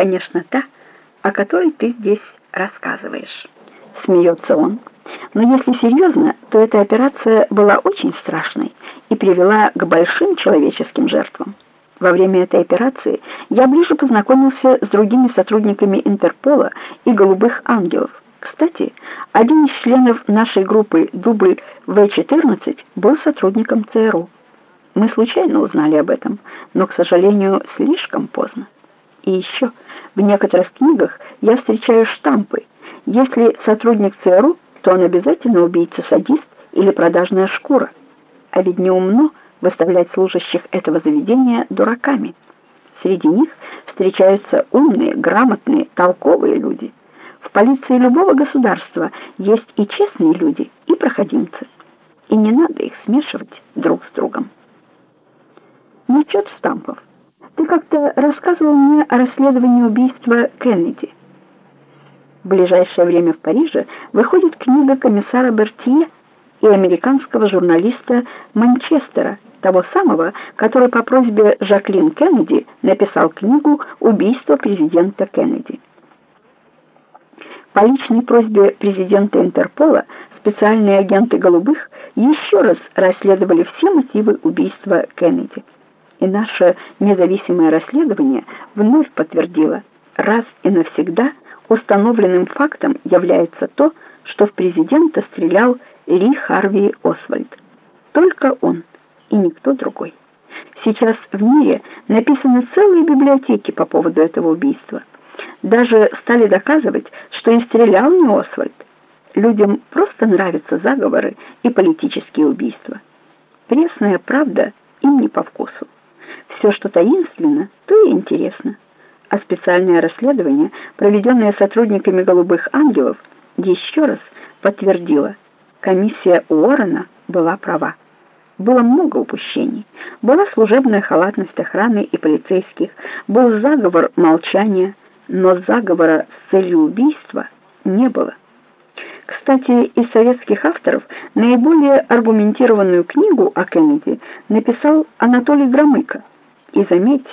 Конечно, та, о которой ты здесь рассказываешь. Смеется он. Но если серьезно, то эта операция была очень страшной и привела к большим человеческим жертвам. Во время этой операции я ближе познакомился с другими сотрудниками Интерпола и «Голубых ангелов». Кстати, один из членов нашей группы «Дубль В-14» был сотрудником ЦРУ. Мы случайно узнали об этом, но, к сожалению, слишком поздно. И еще, в некоторых книгах я встречаю штампы. Если сотрудник ЦРУ, то он обязательно убийца-садист или продажная шкура. А ведь неумно выставлять служащих этого заведения дураками. Среди них встречаются умные, грамотные, толковые люди. В полиции любого государства есть и честные люди, и проходимцы. И не надо их смешивать друг с другом. Насчет штампов. Как-то рассказывал мне о расследовании убийства Кеннеди. В ближайшее время в Париже выходит книга комиссара Бертье и американского журналиста Манчестера, того самого, который по просьбе Жаклин Кеннеди написал книгу «Убийство президента Кеннеди». По личной просьбе президента Интерпола специальные агенты «Голубых» еще раз расследовали все мотивы убийства Кеннеди. И наше независимое расследование вновь подтвердило, раз и навсегда установленным фактом является то, что в президента стрелял Ли Харви Освальд. Только он и никто другой. Сейчас в мире написаны целые библиотеки по поводу этого убийства. Даже стали доказывать, что и стрелял не Освальд. Людям просто нравятся заговоры и политические убийства. Пресная правда им не по. Все, что таинственно, то и интересно. А специальное расследование, проведенное сотрудниками «Голубых ангелов», еще раз подтвердило, комиссия Уоррена была права было много упущений. Была служебная халатность охраны и полицейских, был заговор молчания, но заговора с целью убийства не было. Кстати, из советских авторов наиболее аргументированную книгу о Кеннеди написал Анатолий Громыко. И заметь,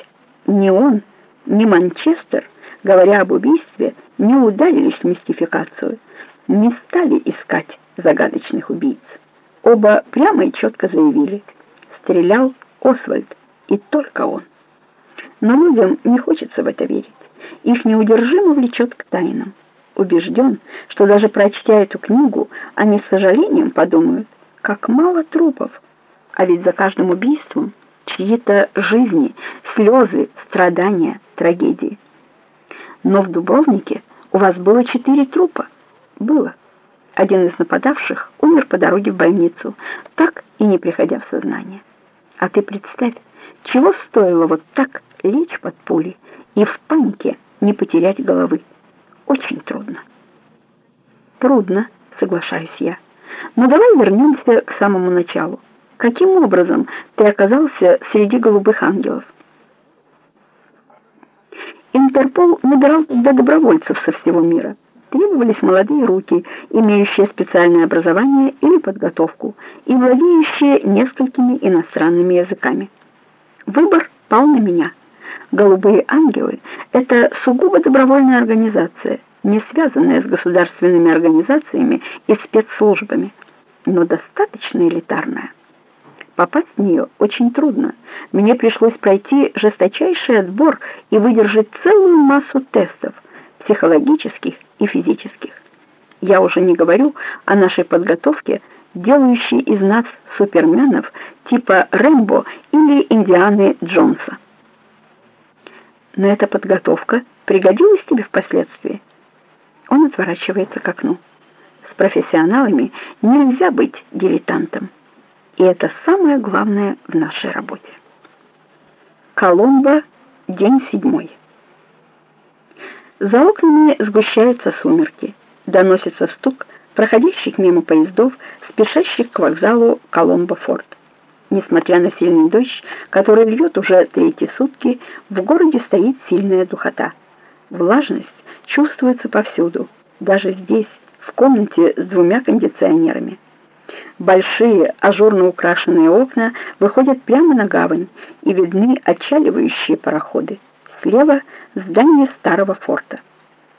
ни он, ни Манчестер, говоря об убийстве, не ударились в мистификацию, не стали искать загадочных убийц. Оба прямо и четко заявили, стрелял Освальд, и только он. Но людям не хочется в это верить. Их неудержимо влечет к тайнам. Убежден, что даже прочтя эту книгу, они с сожалением подумают, как мало трупов, а ведь за каждым убийством чьи-то жизни, слезы, страдания, трагедии. Но в Дубровнике у вас было четыре трупа. Было. Один из нападавших умер по дороге в больницу, так и не приходя в сознание. А ты представь, чего стоило вот так лечь под пули и в панике не потерять головы. Очень трудно. Трудно, соглашаюсь я. Но давай вернемся к самому началу. Каким образом ты оказался среди голубых ангелов? Интерпол набирал для добровольцев со всего мира требовались молодые руки, имеющие специальное образование или подготовку и владеющие несколькими иностранными языками. Выбор пал на меня. «Голубые ангелы» — это сугубо добровольная организация, не связанная с государственными организациями и спецслужбами, но достаточно элитарная. Попасть в нее очень трудно. Мне пришлось пройти жесточайший отбор и выдержать целую массу тестов, психологических и физических. Я уже не говорю о нашей подготовке, делающей из нас суперменов типа Рэмбо или Индианы Джонса. Но эта подготовка пригодилась тебе впоследствии? Он отворачивается к окну. С профессионалами нельзя быть дилетантом. И это самое главное в нашей работе. Коломбо, день седьмой. За окнами сгущаются сумерки. Доносится стук проходящих мимо поездов, спешащих к вокзалу Коломбо-Форт. Несмотря на сильный дождь, который льет уже третьи сутки, в городе стоит сильная духота. Влажность чувствуется повсюду, даже здесь, в комнате с двумя кондиционерами. Большие ажурно украшенные окна выходят прямо на гавань, и видны отчаливающие пароходы. слева здание старого форта.